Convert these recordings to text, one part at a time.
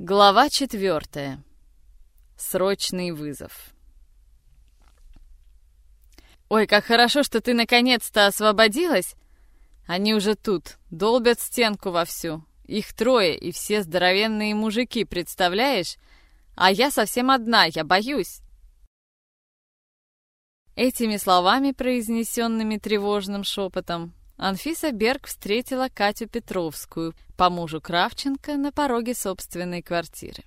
Глава четвертая. Срочный вызов. «Ой, как хорошо, что ты наконец-то освободилась! Они уже тут, долбят стенку вовсю. Их трое и все здоровенные мужики, представляешь? А я совсем одна, я боюсь!» Этими словами, произнесенными тревожным шепотом, Анфиса Берг встретила Катю Петровскую, по мужу Кравченко, на пороге собственной квартиры.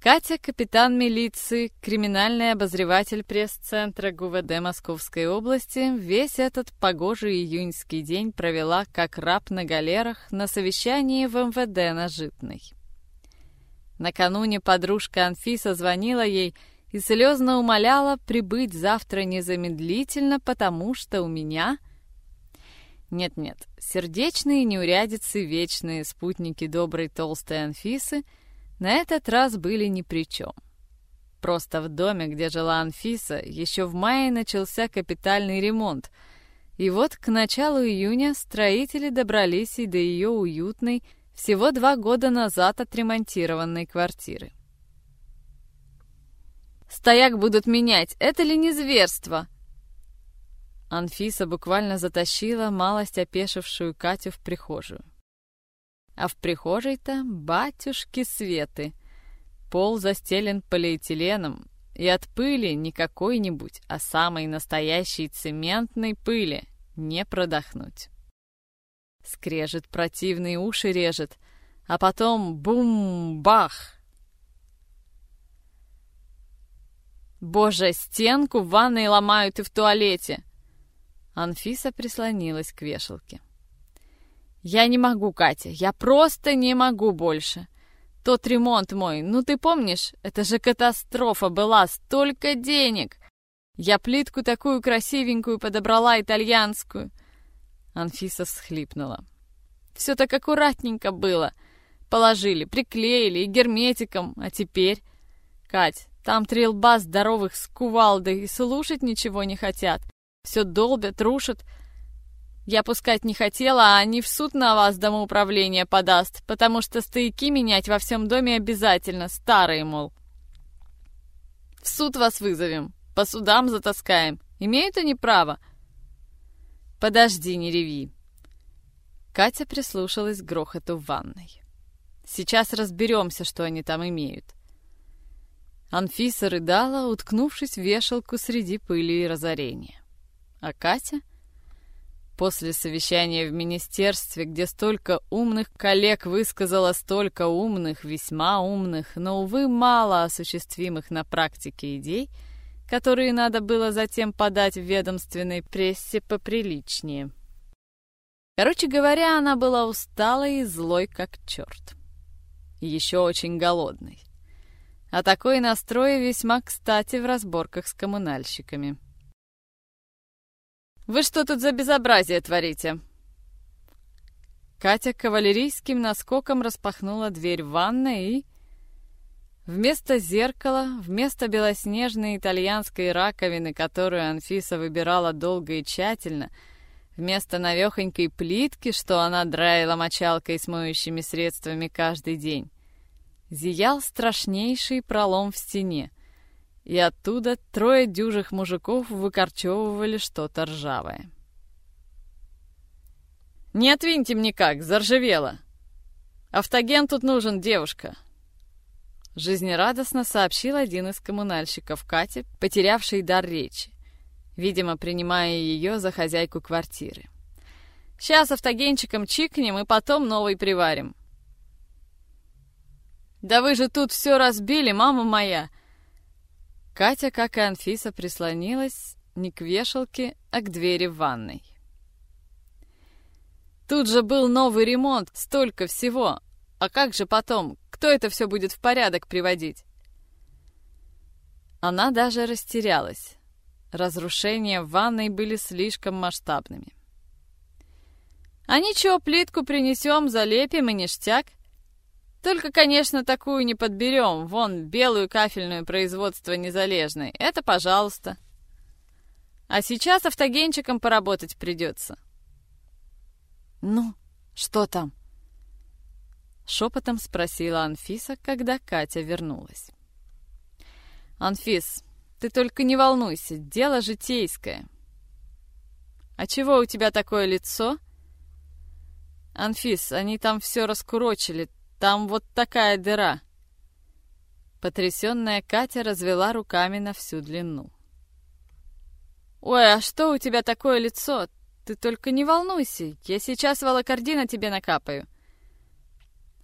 Катя, капитан милиции, криминальный обозреватель пресс-центра ГУВД Московской области, весь этот погожий июньский день провела как раб на галерах на совещании в МВД на Житной. Накануне подружка Анфиса звонила ей и слезно умоляла прибыть завтра незамедлительно, потому что у меня — нет-нет, сердечные неурядицы, вечные спутники доброй толстой Анфисы на этот раз были ни при чем. Просто в доме, где жила Анфиса, еще в мае начался капитальный ремонт, и вот к началу июня строители добрались и до ее уютной, всего два года назад отремонтированной квартиры. «Стояк будут менять, это ли не зверство?» Анфиса буквально затащила малость опешившую Катю в прихожую. А в прихожей-то батюшки Светы. Пол застелен полиэтиленом, и от пыли не какой-нибудь, а самой настоящей цементной пыли не продохнуть. Скрежет противные уши режет, а потом бум-бах! Боже, стенку в ванной ломают и в туалете! Анфиса прислонилась к вешалке. «Я не могу, Катя, я просто не могу больше. Тот ремонт мой, ну ты помнишь, это же катастрофа была, столько денег. Я плитку такую красивенькую подобрала, итальянскую». Анфиса всхлипнула. «Все так аккуратненько было. Положили, приклеили и герметиком, а теперь...» «Кать, там три лба здоровых с кувалдой и слушать ничего не хотят. Все долбят, рушат. Я пускать не хотела, а они в суд на вас домоуправление подаст, потому что стояки менять во всем доме обязательно, старые, мол. В суд вас вызовем, по судам затаскаем. Имеют они право? Подожди, не реви. Катя прислушалась к грохоту в ванной. Сейчас разберемся, что они там имеют. Анфиса рыдала, уткнувшись в вешалку среди пыли и разорения. А Катя? После совещания в министерстве, где столько умных коллег высказала столько умных, весьма умных, но, увы, мало осуществимых на практике идей, которые надо было затем подать в ведомственной прессе поприличнее. Короче говоря, она была усталой и злой, как черт. Еще очень голодной. А такой настрой весьма кстати в разборках с коммунальщиками. Вы что тут за безобразие творите?» Катя кавалерийским наскоком распахнула дверь ванной и... Вместо зеркала, вместо белоснежной итальянской раковины, которую Анфиса выбирала долго и тщательно, вместо навехонькой плитки, что она драила мочалкой с моющими средствами каждый день, зиял страшнейший пролом в стене — и оттуда трое дюжих мужиков выкорчевывали что-то ржавое. «Не отвиньте никак, заржавело! Автоген тут нужен, девушка!» Жизнерадостно сообщил один из коммунальщиков Кате, потерявший дар речи, видимо, принимая ее за хозяйку квартиры. «Сейчас автогенчиком чикнем и потом новый приварим». «Да вы же тут все разбили, мама моя!» Катя, как и Анфиса, прислонилась не к вешалке, а к двери в ванной. Тут же был новый ремонт, столько всего. А как же потом? Кто это все будет в порядок приводить? Она даже растерялась. Разрушения в ванной были слишком масштабными. А ничего, плитку принесем, залепим и ништяк. Только, конечно, такую не подберем. Вон, белую кафельную производство незалежной. Это пожалуйста. А сейчас автогенчиком поработать придется. Ну, что там? Шепотом спросила Анфиса, когда Катя вернулась. «Анфис, ты только не волнуйся, дело житейское». «А чего у тебя такое лицо?» «Анфис, они там все раскурочили, там вот такая дыра». Потрясенная Катя развела руками на всю длину. «Ой, а что у тебя такое лицо? Ты только не волнуйся, я сейчас волокордина тебе накапаю».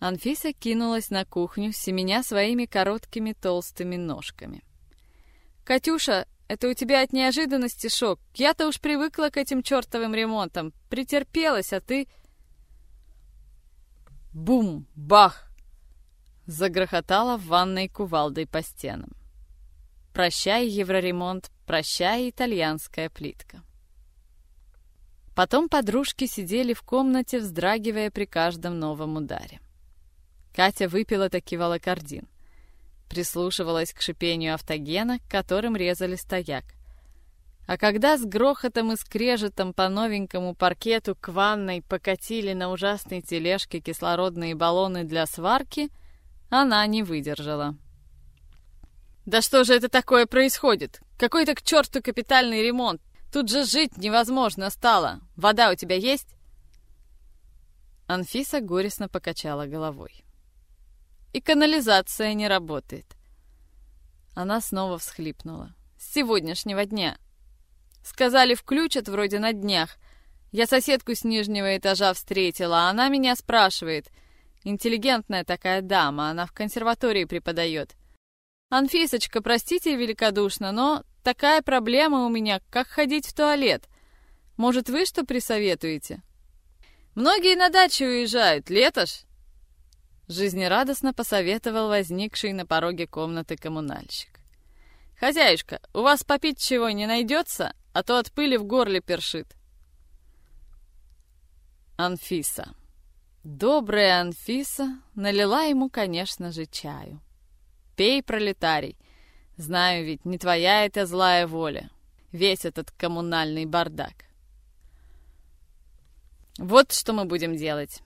Анфиса кинулась на кухню, семеня своими короткими толстыми ножками. «Катюша, это у тебя от неожиданности шок. Я-то уж привыкла к этим чертовым ремонтам. Претерпелась, а ты...» Бум! Бах! Загрохотала в ванной кувалдой по стенам. Прощай, евроремонт, прощай, итальянская плитка. Потом подружки сидели в комнате, вздрагивая при каждом новом ударе. Катя выпила таки волокордин. Прислушивалась к шипению автогена, которым резали стояк. А когда с грохотом и скрежетом по новенькому паркету к ванной покатили на ужасной тележке кислородные баллоны для сварки, она не выдержала. «Да что же это такое происходит? Какой-то к черту капитальный ремонт! Тут же жить невозможно стало! Вода у тебя есть?» Анфиса горестно покачала головой. И канализация не работает. Она снова всхлипнула. С сегодняшнего дня. Сказали, включат вроде на днях. Я соседку с нижнего этажа встретила, а она меня спрашивает. Интеллигентная такая дама, она в консерватории преподает. «Анфисочка, простите великодушно, но такая проблема у меня, как ходить в туалет. Может, вы что присоветуете?» «Многие на дачу уезжают, лето ж. Жизнерадостно посоветовал возникший на пороге комнаты коммунальщик. «Хозяюшка, у вас попить чего не найдется, а то от пыли в горле першит». Анфиса. Добрая Анфиса налила ему, конечно же, чаю. «Пей, пролетарий. Знаю ведь, не твоя это злая воля. Весь этот коммунальный бардак. Вот что мы будем делать.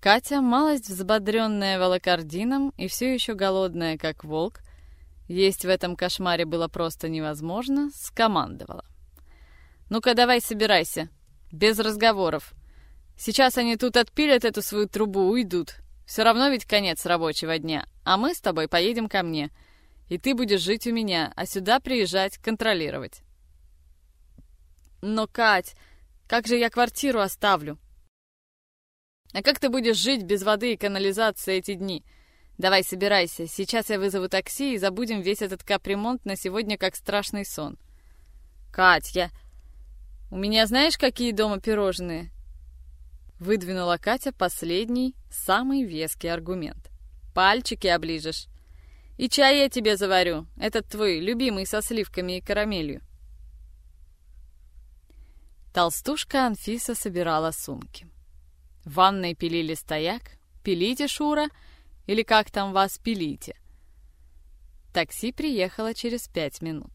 Катя, малость взбодренная волокордином и все еще голодная, как волк, есть в этом кошмаре было просто невозможно, скомандовала. «Ну-ка, давай собирайся. Без разговоров. Сейчас они тут отпилят эту свою трубу, уйдут. Все равно ведь конец рабочего дня. А мы с тобой поедем ко мне. И ты будешь жить у меня, а сюда приезжать, контролировать». «Но, Кать, как же я квартиру оставлю?» А как ты будешь жить без воды и канализации эти дни? Давай, собирайся. Сейчас я вызову такси и забудем весь этот капремонт на сегодня как страшный сон. Кать, я... У меня знаешь, какие дома пирожные? Выдвинула Катя последний, самый веский аргумент. Пальчики оближешь. И чай я тебе заварю, этот твой, любимый со сливками и карамелью. Толстушка Анфиса собирала сумки. В ванной пилили стояк? Пилите, Шура? Или как там вас пилите? Такси приехало через пять минут.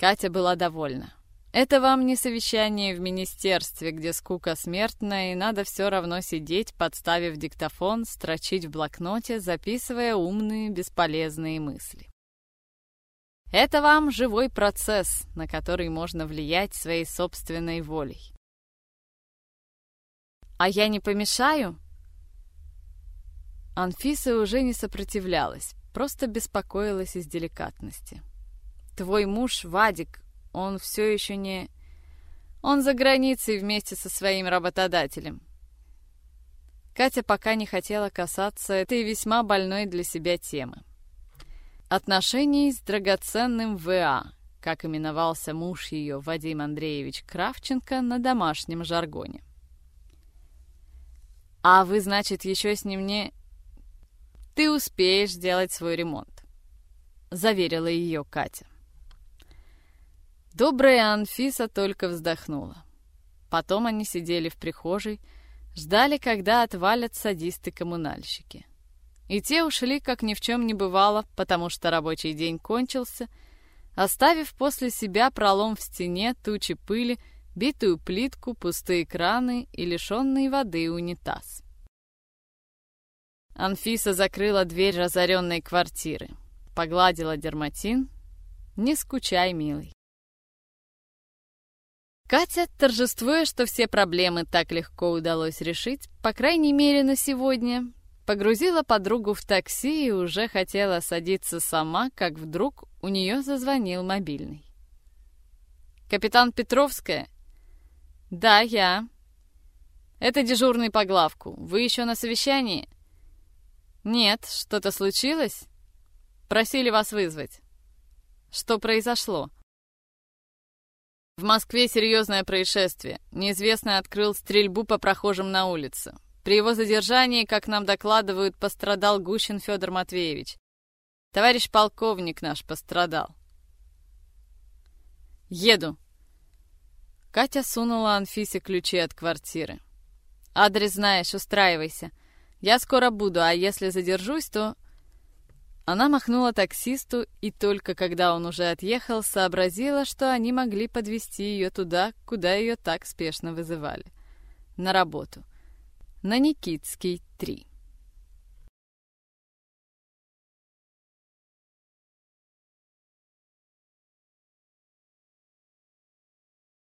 Катя была довольна. Это вам не совещание в министерстве, где скука смертная, и надо все равно сидеть, подставив диктофон, строчить в блокноте, записывая умные, бесполезные мысли. Это вам живой процесс, на который можно влиять своей собственной волей. А я не помешаю?» Анфиса уже не сопротивлялась, просто беспокоилась из деликатности. «Твой муж, Вадик, он все еще не... Он за границей вместе со своим работодателем». Катя пока не хотела касаться этой весьма больной для себя темы. Отношений с драгоценным ВА, как именовался муж ее Вадим Андреевич Кравченко на домашнем жаргоне. А вы, значит, еще с ним не... Ты успеешь сделать свой ремонт, заверила ее Катя. Добрая Анфиса только вздохнула. Потом они сидели в прихожей, ждали, когда отвалят садисты-коммунальщики. И те ушли, как ни в чем не бывало, потому что рабочий день кончился, оставив после себя пролом в стене, тучи пыли, битую плитку, пустые краны и лишенный воды унитаз. Анфиса закрыла дверь разоренной квартиры, погладила дерматин. «Не скучай, милый». Катя, торжествуя, что все проблемы так легко удалось решить, по крайней мере на сегодня, погрузила подругу в такси и уже хотела садиться сама, как вдруг у нее зазвонил мобильный. «Капитан Петровская?» «Да, я». «Это дежурный по главку. Вы еще на совещании?» «Нет, что-то случилось?» «Просили вас вызвать». «Что произошло?» В Москве серьезное происшествие. Неизвестный открыл стрельбу по прохожим на улице. При его задержании, как нам докладывают, пострадал Гущин Федор Матвеевич. Товарищ полковник наш пострадал. Еду. Катя сунула Анфисе ключи от квартиры. Адрес знаешь, устраивайся. Я скоро буду, а если задержусь, то... Она махнула таксисту, и только когда он уже отъехал, сообразила, что они могли подвести ее туда, куда ее так спешно вызывали. На работу. На Никитский, 3.